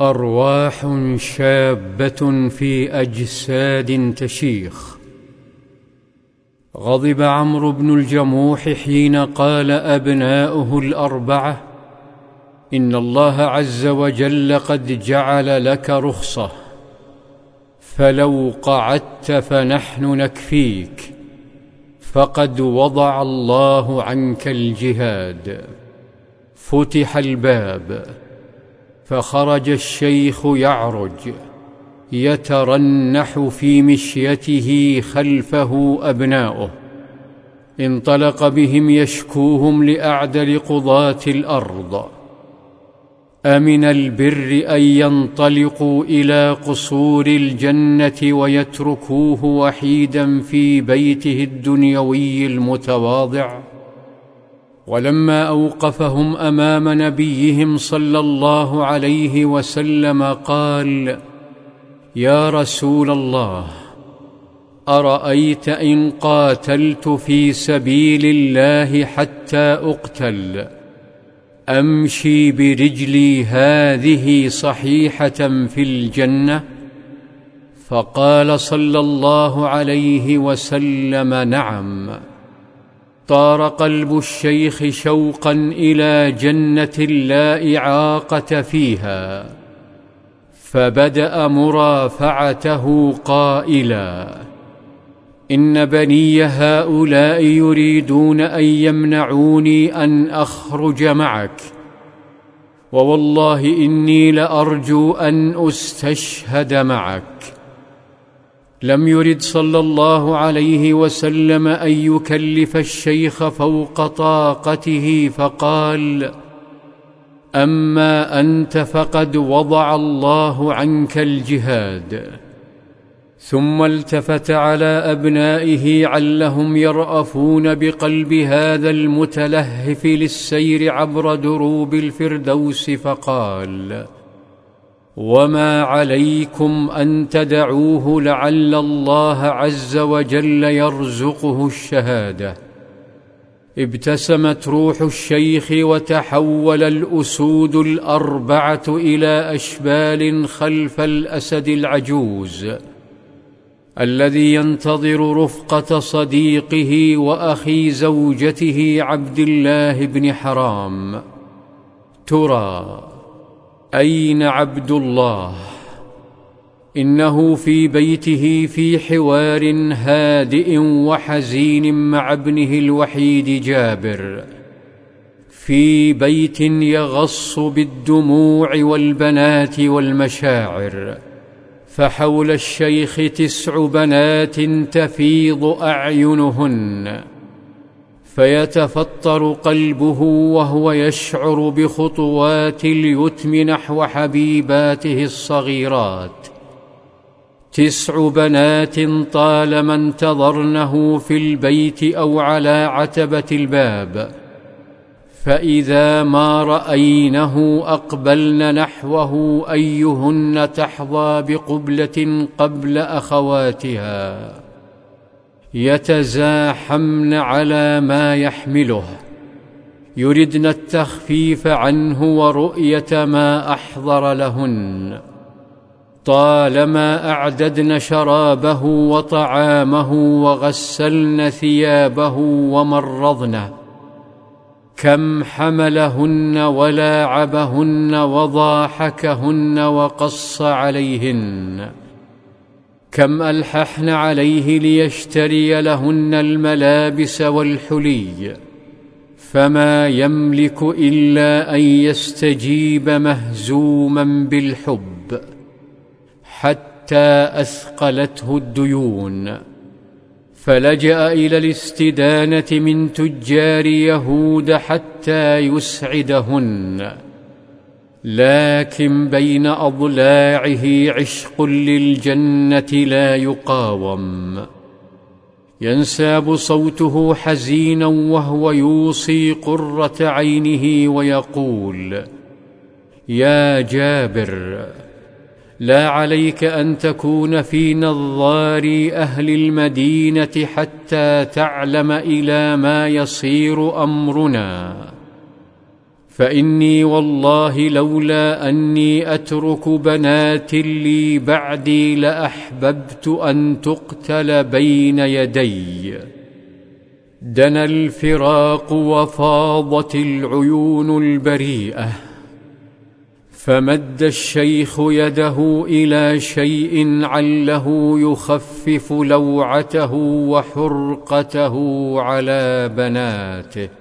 أرواح شابة في أجساد تشيخ. غضب عمرو بن الجموح حين قال أبناؤه الأربعة إن الله عز وجل قد جعل لك رخصة فلو قعدت فنحن نكفيك فقد وضع الله عنك الجهاد. فتح الباب. فخرج الشيخ يعرج يترنح في مشيته خلفه أبناؤه انطلق بهم يشكوهم لأعدل قضاة الأرض. أمن البر أن ينطلقوا إلى قصور الجنة ويتركوه وحيدا في بيته الدنيوي المتواضع. ولما أوقفهم أمام نبيهم صلى الله عليه وسلم قال يا رسول الله أرأيت إن قاتلت في سبيل الله حتى أقتل؟ أمشي برجلي هذه صحيحة في الجنة؟ فقال صلى الله عليه وسلم نعم. طار قلب الشيخ شوقا إلى جنة لا إعاقة فيها فبدأ مرافعته قائلا إن بني هؤلاء يريدون أن يمنعوني أن أخرج معك ووالله إني لأرجو أن أستشهد معك. لم يرد صلى الله عليه وسلم أن يكلف الشيخ فوق طاقته فقال أما أنت فقد وضع الله عنك الجهاد. ثم التفت على أبنائه علهم يرأفون بقلب هذا المتلهف للسير عبر دروب الفردوس فقال وما عليكم ان تدعوه لعل الله عز وجل يرزقه الشهاده ابتسمت روح الشيخ وتحول الاسود الاربعه إلى اشبال خلف الاسد العجوز الذي ينتظر رفقه صديقه واخي زوجته عبد الله بن حرام ترى أين عبد الله؟ إنه في بيته في حوار هادئ وحزين مع ابنه الوحيد جابر. في بيت يغص بالدموع والبنات والمشاعر. فحول الشيخ تسع بنات تفيض أعينهن. فيتفطر قلبه وهو يشعر بخطوات اليتم نحو حبيباته الصغيرات. تسع بنات طالما انتظرنه في البيت أو على عتبة الباب. فإذا ما رأينه أقبلن نحوه أيهن تحظى بقبلة قبل أخواتها. يتزاحمن على ما يحمله. يردن التخفيف عنه ورؤية ما أحضر لهن. طالما أعددن شرابه وطعامه وغسلن ثيابه ومرضنه كم حملهن ولاعبهن وضاحكهن وقص عليهن. كم ألححن عليه ليشتري لهن الملابس والحلي فما يملك إلا أن يستجيب مهزوما بالحب حتى أثقلته الديون فلجأ إلى الاستدانة من تجار يهود حتى يسعدهن لكن بين أضلاعه عشق للجنة لا يقاوم. ينساب صوته حزينا وهو يوصي قرة عينه ويقول يا جابر لا عليك أن تكون في نظار أهل المدينة حتى تعلم إلى ما يصير أمرنا. فإني والله لولا أني أترك بنات لي بعدي لأحببت أن تقتل بين يدي. دنا الفراق وفاضت العيون البريئة. فمد الشيخ يده إلى شيء عله يخفف لوعته وحرقته على بناته.